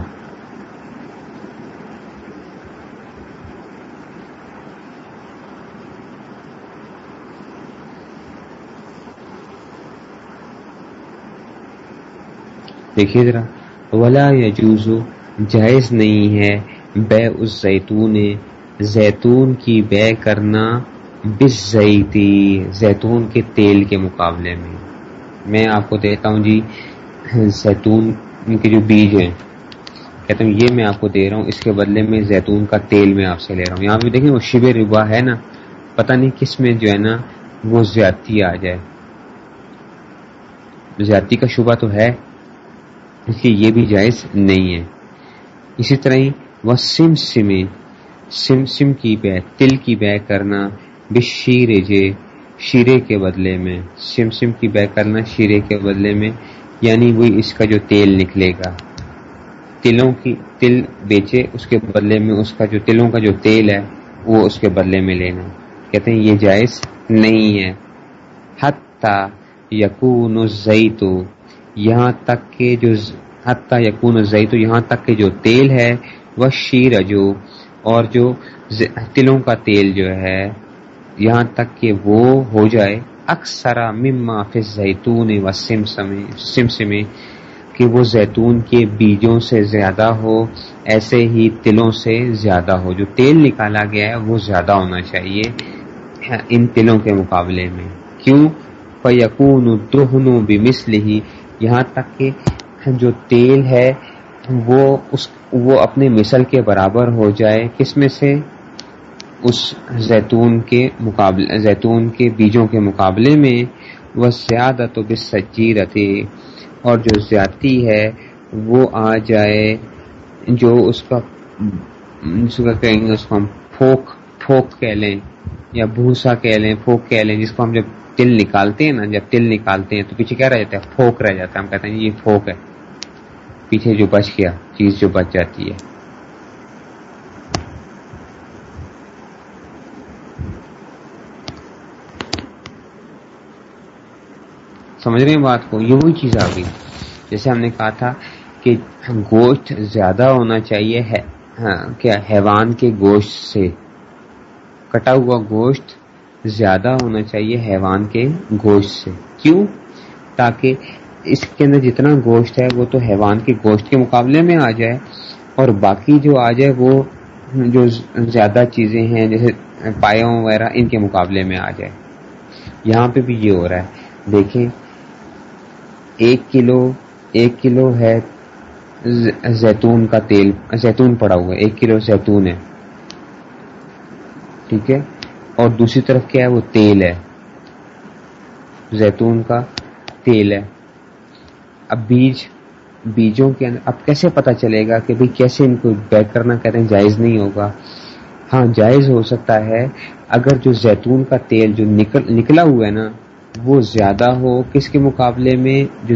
دیکھیے ذرا، ولا یجوز جائز نہیں ہے بے اس زیتون زیتون کی بے کرنا بس زیتی زیتون کے تیل کے مقابلے میں۔ میں آپ کو دیتا ہوں جی زیتون کے جو بیج ہیں کہتا ہوں یہ میں آپ کو دے رہا ہوں، اس کے بدلے میں زیتون کا تیل میں آپ سے لے رہا ہوں۔ یہاں پہ دیکھیں، وہ شب ربا ہے نا، پتہ نہیں کس میں جو ہے نا، وہ زیادتی آ جائے۔ زیادتی کا شبہ تو ہے، اس لیے یہ بھی جائز نہیں ہے۔ اسی طرح ہی، وہ سم سمے، سم سم کی بے، تل کی بے کرنا بشیر جے، شیرے کے بدلے میں، سم سم کی بے کرنا، شیرے کے بدلے میں یعنی وہی اس کا جو تیل نکلے گا۔ تلوں کی تل بیچے، اس کے بدلے میں اس کا جو تلوں کا جو تیل ہے، وہ اس کے بدلے میں لینا۔ کہتے ہیں یہ جائز نہیں ہے۔ حتی یقون زیتو یہاں تک کہ جو حتیٰ یقون زئی یہاں تک کہ جو تیل ہے، وہ شیر جو اور جو تلوں کا تیل جو ہے، یہاں تک کہ وہ ہو جائے۔ اکثر مما فی زیتون و سمسمے کہ وہ زیتون کے بیجوں سے زیادہ ہو، ایسے ہی تلوں سے زیادہ ہو۔ جو تیل نکالا گیا ہے، وہ زیادہ ہونا چاہیے ان تلوں کے مقابلے میں۔ کیوں؟ فیقون دہنو بمثل ہی یہاں تک کہ جو تیل ہے، وہ اس، وہ اپنے مثل کے برابر ہو جائے۔ کس میں سے؟ اس زیتون کے مقابلے زیتون کے بیجوں کے مقابلے میں وہ زیادہ تو بس سچی اور جو زیادتی ہے وہ آ جائے جو اس کا اس کا کہیں گے اس کو ہم پھوک پھوک کہہ لیں یا بھوسا کہہ لیں پھوک کہہ لیں، جس کو ہم جب تل نکالتے ہیں نا، جب تل نکالتے ہیں تو پیچھے کیا رہ جاتا ہے؟ پھوک رہ جاتا ہے۔ ہم کہتے ہیں یہ پھوک ہے۔ پیچھے جو بچ گیا، چیز جو بچ جاتی ہے۔ سمجھ رہے ہیں بات کو؟ یہ وہی چیز آ گئی۔ جیسے ہم نے کہا تھا کہ گوشت زیادہ ہونا چاہیے ہاں کیا حیوان کے گوشت سے۔ کٹا ہوا گوشت زیادہ ہونا چاہیے حیوان کے گوشت سے۔ کیوں؟ تاکہ اس کے اندر جتنا گوشت ہے، وہ تو حیوان کے گوشت کے مقابلے میں آ جائے، اور باقی جو آ جائے، وہ جو زیادہ چیزیں ہیں، جیسے پایوں وغیرہ، ان کے مقابلے میں آ جائے۔ یہاں پہ بھی یہ ہو رہا ہے۔ دیکھیں ایک کلو ایک کلو ہے زیتون کا تیل، زیتون پڑا ہوا ہے، ایک کلو زیتون ہے۔ ٹھیک ہے؟ اور دوسری طرف کیا ہے؟ وہ تیل ہے۔ زیتون کا تیل ہے۔ اب بیج، بیجوں کے اندر، اب کیسے پتا چلے گا کہ کیسے ان کو بیک کرنا کہتے ہیں؟ جائز نہیں ہوگا۔ ہاں جائز ہو سکتا ہے۔ اگر جو زیتون کا تیل جو نکل، نکلا ہوا ہے نا وہ زیادہ ہو، کس کے مقابلے میں جو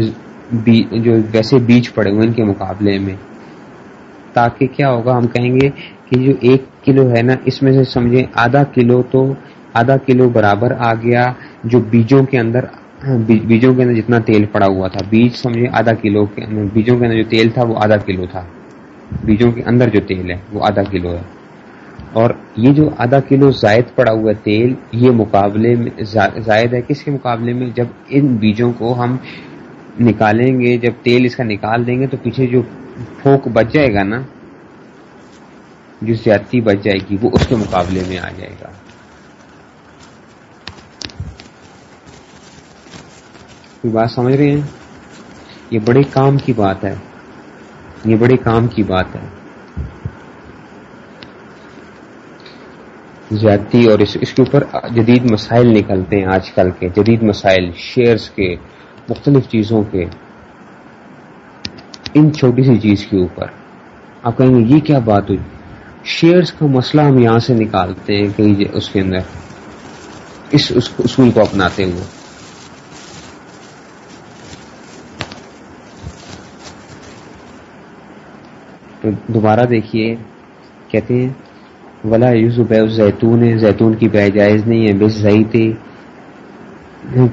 جو ویسے بیج پڑے ہوئے ان کے مقابلے میں؟ تاکہ کیا ہوگا، ہم کہیں گے کہ جو ایک کلو ہے نا، اس میں سے سمجھے آدھا کلو تو آدھا کلو برابر آ گیا جو بیجوں کے اندر بیجوں کے اندر جتنا تیل پڑا ہوا تھا۔ بیج سمجھے آدھا کلو کے اندر بیجوں کے اندر جو تیل تھا وہ آدھا کلو تھا۔ بیجوں کے اندر جو تیل ہے وہ آدھا کلو ہے۔ اور یہ جو آدھا کلو زائد پڑا ہوا تیل، یہ مقابلے میں زائد ہے، کس کے مقابلے میں؟ جب ان بیجوں کو ہم نکالیں گے، جب تیل اس کا نکال دیں گے، تو پیچھے جو پھوک بچ جائے گا نا، جو زیادتی بچ جائے گی، وہ اس کے مقابلے میں آ جائے گا۔ کوئی بات سمجھ رہے ہیں؟ یہ بڑے کام کی بات ہے۔ یہ بڑے کام کی بات ہے۔ زیادتی اور اس اس کے اوپر جدید مسائل نکلتے ہیں آج کل کے، جدید مسائل شیئرز کے، مختلف چیزوں کے۔ ان چھوٹی سی چیز کے اوپر۔ آپ کہیں گے، یہ کیا بات ہوئی؟ شیئرز کا مسئلہ ہم یہاں سے نکالتے ہیں کہیں اس کے اندر اس اصول کو اپناتے ہوئے۔ تو دوبارہ دیکھیے، کہتے ہیں ولا یوزب زیتون زیتون کی بے جائز نہیں ہے بس تھی۔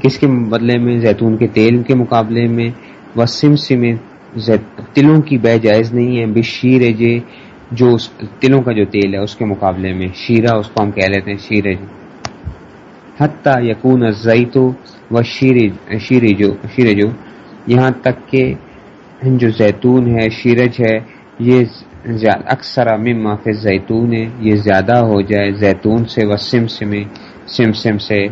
کس کے بدلے میں؟ زیتون کے تیل کے مقابلے میں۔ وسم سم تلوں کی بے جائز نہیں ہے بس شیر جے جی، جو تلوں کا جو تیل ہے اس کے مقابلے میں۔ شیرہ اس کو ہم کہہ لیتے ہیں شیر حتیٰ یقون زیتو و شیر جو۔ یہاں تک کہ جو زیتون ہے، شیرج ہے، یہ اکثر مما فی زیتون ہے یہ زیادہ ہو جائے زیتون سے و سم سم سے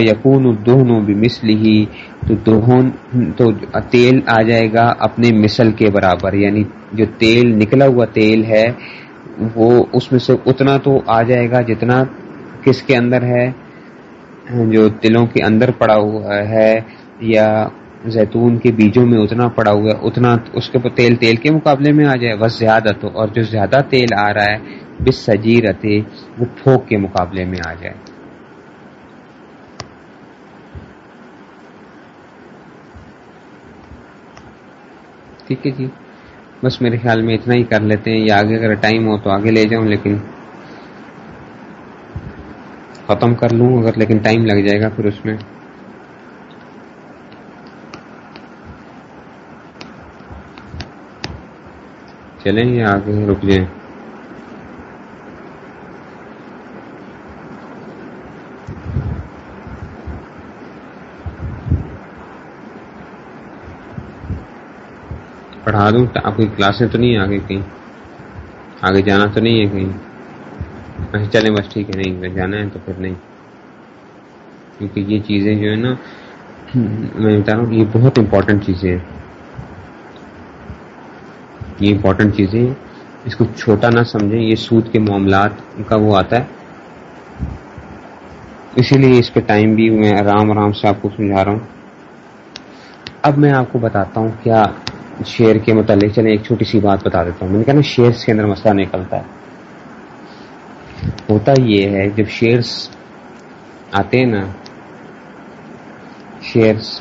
یقون دونوں بھی مسل ہی تو دہن، تو تیل آ جائے گا اپنے مثل کے برابر یعنی جو تیل، نکلا ہوا تیل ہے، وہ اس میں سے اتنا تو آ جائے گا جتنا کس کے اندر ہے، جو تلوں کے اندر پڑا ہوا ہے، یا زیتون کے بیجوں میں اتنا پڑا ہوا ہے، اتنا اس کے تیل تیل کے مقابلے میں آ جائے، بس زیادہ تو، اور جو زیادہ تیل آ رہا ہے بس سجی رہتے وہ پھوک کے مقابلے میں آ جائے۔ ٹھیک ہے جی۔ بس میرے خیال میں اتنا ہی کر لیتے ہیں، یا آگے اگر ٹائم ہو تو آگے لے جاؤں، لیکن ختم کر لوں اگر، لیکن ٹائم لگ جائے گا پھر اس میں۔ چلیں یا آگے رک جائیں؟ پڑھا دوں آپ کی کلاسیں تو نہیں آگے کہیں؟ آگے جانا تو نہیں ہے کہیں؟ اچھا چلیں بس ٹھیک ہے، نہیں جانا ہے تو پھر نہیں۔ کیونکہ یہ چیزیں جو ہے نا میں بتا رہا ہوں یہ بہت امپورٹنٹ چیزیں ہیں۔ یہ امپورٹنٹ چیزیں ہیں۔ اس کو چھوٹا نہ سمجھیں، یہ سود کے معاملات کا وہ آتا ہے۔ اسی لیے اس پہ ٹائم بھی میں آرام آرام سے آپ کو سمجھا رہا ہوں۔ اب میں آپ کو بتاتا ہوں کیا شیئر کے متعلق، چلیں ایک چھوٹی سی بات بتا دیتا ہوں۔ میں نے کہا نا شیئرس کے اندر مسئلہ نکلتا ہے۔ ہوتا یہ ہے، جب شیئرس آتے ہیں نا شیئرس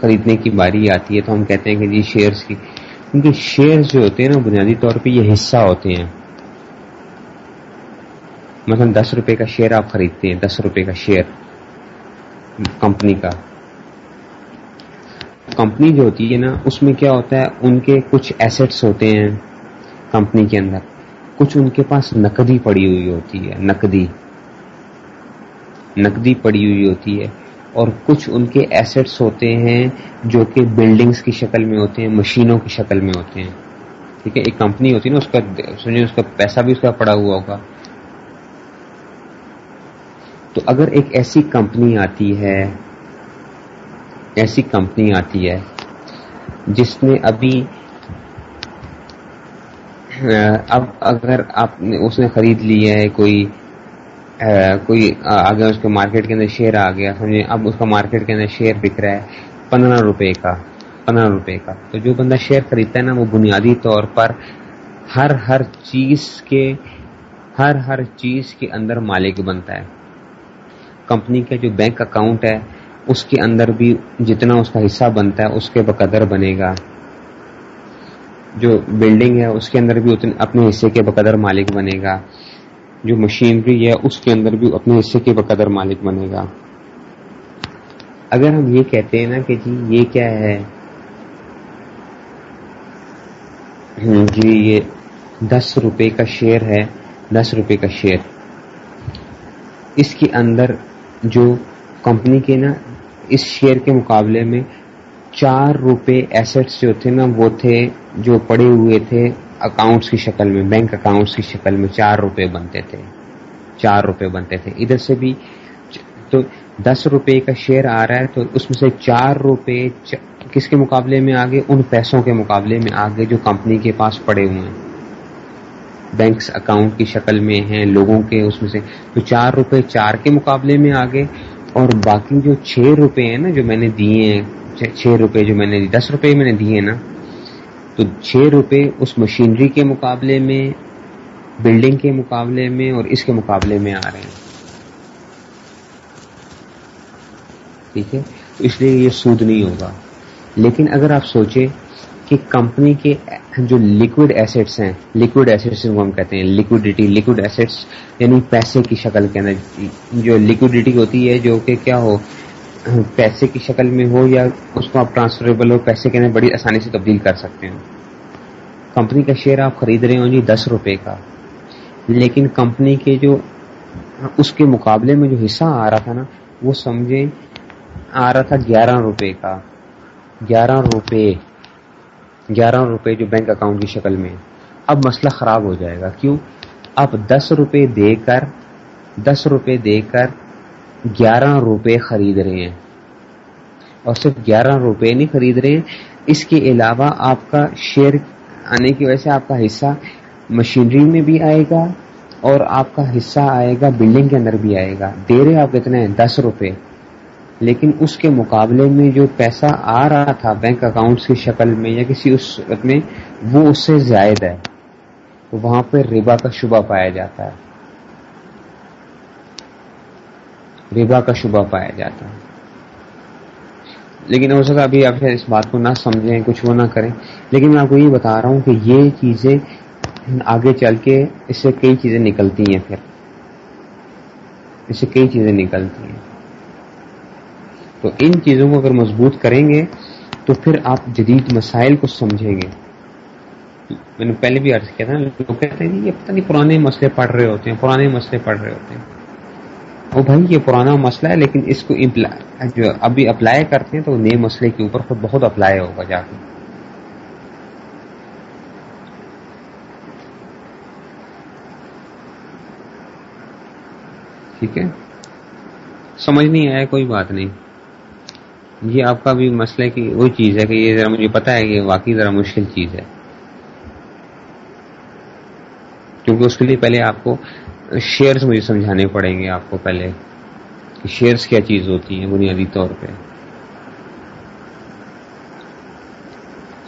خریدنے کی باری آتی ہے تو ہم کہتے ہیں کہ جی شیئرس کی کیونکہ شیئرس جو ہوتے ہیں نا، بنیادی طور پہ یہ حصہ ہوتے ہیں۔ مثلا دس روپے کا شیئر آپ خریدتے ہیں، دس روپے کا شیئر کمپنی کا۔ کمپنی جو ہوتی ہے نا، اس میں کیا ہوتا ہے، ان کے کچھ ایسٹس ہوتے ہیں کمپنی کے اندر۔ کچھ ان کے پاس نقدی پڑی ہوئی ہوتی ہے، نقدی۔ نقدی پڑی ہوئی ہوتی ہے۔ اور کچھ ان کے ایسٹس ہوتے ہیں جو کہ بلڈنگز کی شکل میں ہوتے ہیں، مشینوں کی شکل میں ہوتے ہیں۔ ٹھیک ہے، ایک کمپنی ہوتی ہے نا، اس کا سنیے، اس کا پیسہ بھی اس کا پڑا ہوا ہوگا۔ تو اگر ایک ایسی کمپنی آتی ہے، ایسی کمپنی آتی ہے جس نے ابھی اب اگر آپ نے، اس نے خرید لی ہے کوئی کوئی آگے اس کے مارکیٹ کے اندر شیئر آ گیا سمجھے اب اس کا مارکیٹ کے اندر شیئر بک رہا ہے، پندرہ روپے کا، پندرہ روپے کا۔ تو جو بندہ شیئر خریدتا ہے نا، وہ بنیادی طور پر ہر ہر چیز کے، ہر ہر چیز کے اندر مالک بنتا ہے۔ کمپنی کا جو بینک اکاؤنٹ ہے، اس کے اندر بھی جتنا اس کا حصہ بنتا ہے، اس کے بقدر بنے گا۔ جو بلڈنگ ہے، اس کے اندر بھی اپنے حصے کے بقدر مالک بنے گا۔ جو مشینری ہے، اس کے اندر بھی اپنے حصے کے بقدر مالک بنے گا۔ اگر ہم یہ کہتے ہیں نا کہ جی یہ کیا ہے؟ جی یہ دس روپے کا شیئر ہے۔ دس روپے کا شیئر۔ اس کے اندر جو کمپنی کے نا، اس شیئر کے مقابلے میں چار روپے ایسٹس جو تھے نا، وہ تھے جو پڑے ہوئے تھے۔ اکاؤنٹس کی شکل میں بینک اکاؤنٹس کی شکل میں چار روپے بنتے تھے، چار روپے بنتے تھے. ادھر سے بھی تو دس روپے کا شیئر آ رہا ہے تو اس میں سے چار روپے کس کے مقابلے میں آگے؟ ان پیسوں کے مقابلے میں آگے جو کمپنی کے پاس پڑے ہوئے ہیں. بینکس اکاؤنٹ کی شکل میں ہیں، لوگوں کے اس میں سے. تو چار روپے چار کے مقابلے میں آگے اور باقی جو چھ روپے ہیں نا جو میں نے دیے ہیں، چھ روپے جو میں نے دس روپے میں نے دیے نا تو چھ روپے اس مشینری کے مقابلے میں، بلڈنگ کے مقابلے میں اور اس کے مقابلے میں آ رہے ہیں۔ ٹھیک ہے؟ اس لیے یہ سود نہیں ہوگا۔ لیکن اگر آپ سوچیں کہ کمپنی کے جو لکوڈ ایسٹس ہیں لکوڈ ایسٹس کو ہم کہتے ہیں لکوڈیٹی لکوڈ ایسٹس یعنی پیسے کی شکل کے اندر، جو لکوڈیٹی ہوتی ہے، جو کہ کیا ہو پیسے کی شکل میں ہو یا اس کو آپ ٹرانسفریبل ہو، پیسے کے اندر بڑی آسانی سے تبدیل کر سکتے ہیں۔ کمپنی کا شیئر آپ خرید رہے ہوں جی دس روپے کا۔ لیکن کمپنی کے جو اس کے مقابلے میں جو حصہ آ رہا تھا نا، وہ سمجھے آ رہا تھا گیارہ روپے کا۔ گیارہ روپے گیارہ روپے جو بینک اکاؤنٹ کی شکل میں۔ اب مسئلہ خراب ہو جائے گا۔ کیوں؟ اب دس روپے دے کر، دس روپے دے کر گیارہ روپے خرید رہے ہیں۔ اور صرف گیارہ روپے نہیں خرید رہے ہیں، اس کے علاوہ آپ کا شیئر آنے کی وجہ سے آپ کا حصہ مشینری میں بھی آئے گا اور آپ کا حصہ آئے گا، بلڈنگ کے اندر بھی آئے گا۔ دے رہے آپ کتنے ہیں دس روپے۔ لیکن اس کے مقابلے میں جو پیسہ آ رہا تھا بینک اکاؤنٹس کی شکل میں یا کسی اس میں، وہ اس سے زائد ہے۔ تو وہاں پہ ربا کا شبہ پایا جاتا ہے۔ ربا کا شبہ پایا جاتا ہے۔ لیکن ہو سکتا ابھی آپ اس بات کو نہ سمجھیں، کچھ وہ نہ کریں۔ لیکن میں آپ کو یہ بتا رہا ہوں کہ یہ چیزیں آگے چل کے اس سے کئی چیزیں نکلتی ہیں پھر۔ اس سے کئی چیزیں نکلتی ہیں۔ تو ان چیزوں کو اگر مضبوط کریں گے تو پھر آپ جدید مسائل کو سمجھیں گے۔ میں نے پہلے بھی عرض کیا تھا، لوگ کہتے ہیں یہ پتہ نہیں پرانے مسئلے پڑھ رہے ہوتے ہیں، پرانے مسئلے پڑھ رہے ہوتے ہیں۔ وہ بھائی یہ پرانا مسئلہ ہے، لیکن اس کو جو ابھی اپلائی کرتے ہیں تو نئے مسئلے کے اوپر خود بہت اپلائی ہوگا جا کے۔ ٹھیک ہے؟ سمجھ نہیں آیا، کوئی بات نہیں۔ یہ آپ کا بھی مسئلہ کی وہ چیز ہے کہ یہ ذرا مجھے پتا ہے کہ واقعی ذرا مشکل چیز ہے۔ کیونکہ اس کے لیے پہلے آپ کو شیئرز مجھے سمجھانے پڑیں گے آپ کو پہلے کہ شیئرز کیا چیز ہوتی ہیں بنیادی طور پہ۔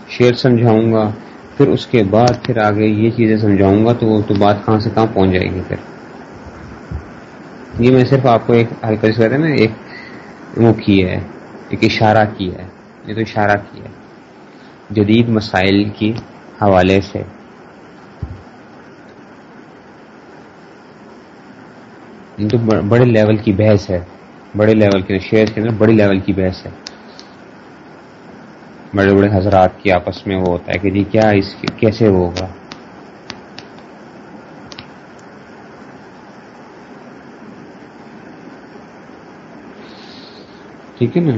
شیئر سمجھاؤں گا، پھر اس کے بعد پھر آگے یہ چیزیں سمجھاؤں گا تو وہ تو بات کہاں سے کہاں پہنچ جائے گی پھر۔ یہ میں صرف آپ کو ایک ہلکا سے نا، ایک وہ کی ہے، ایک اشارہ کیا ہے، یہ تو اشارہ کیا ہے۔ جدید مسائل کی حوالے سے۔ تو بڑے لیول کی بحث ہے۔ بڑے لیول کے شیئر کے اندر بڑے لیول کی بحث ہے۔ بڑے بڑے حضرات کی آپس میں وہ ہوتا ہے کہ جی کیا اس کیسے ہوگا؟ ٹھیک ہے نا؟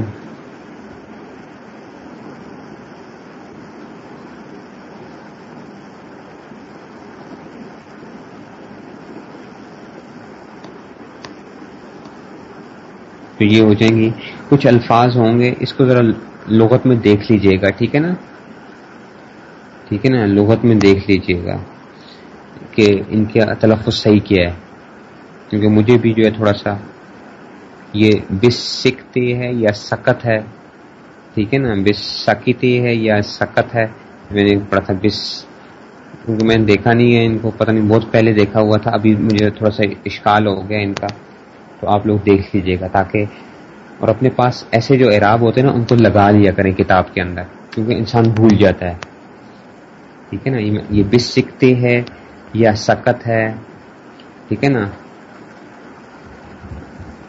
تو یہ ہو جائیں گی۔ کچھ الفاظ ہوں گے۔ اس کو ذرا لغت میں دیکھ لیجیے گا، ٹھیک ہے نا؟ ٹھیک ہے نا؟ لغت میں دیکھ لیجیے گا کہ ان کا تلفظ صحیح کیا ہے۔ کیونکہ مجھے بھی جو ہے تھوڑا سا یہ بس سکتی ہے یا سکت ہے۔ ٹھیک ہے نا؟ بس سکتی ہے یا سکت ہے۔ میں نے پڑھا تھا بس۔ کیونکہ میں نے دیکھا نہیں ہے ان کو، پتہ نہیں، بہت پہلے دیکھا ہوا تھا۔ ابھی مجھے تھوڑا سا اشکال ہو گیا ان کا۔ تو آپ لوگ دیکھ لیجیے گا تاکہ اور اپنے پاس ایسے جو اعراب ہوتے ہیں نا، ان کو لگا لیا کریں کتاب کے اندر، کیونکہ انسان بھول جاتا ہے۔ ٹھیک ہے نا؟ یہ بس سکتے ہے یا سکت ہے۔ ٹھیک ہے نا؟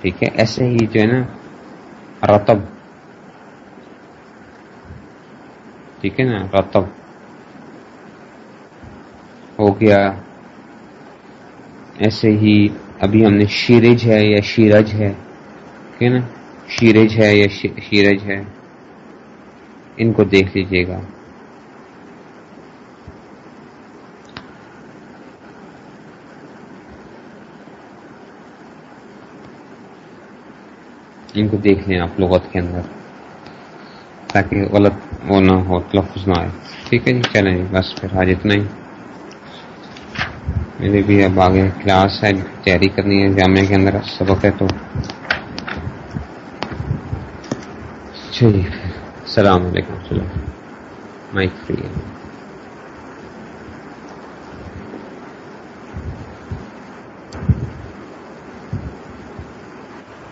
ٹھیک ہے، ایسے ہی جو ہے نا رتب ٹھیک ہے نا؟ رتب ہو گیا۔ ایسے ہی ابھی ہم نے شیرج ہے یا شیرج ہے، ٹھیک ہے نا؟ شیرج ہے یا شیرج ہے۔ ان کو دیکھ لیجیے گا۔ ان کو دیکھ لیں آپ لغت کے اندر، تاکہ غلط وہ نہ ہو، تلفظ نہ آئے۔ ٹھیک ہے جی چلیں جی، بس پھر، آج اتنا ہی۔ میری بھی اب آگے کلاس ہے، تیاری کرنی ہے جامعہ کے اندر سبق ہے تو۔ چلیے السلام علیکم مائک فری ہے۔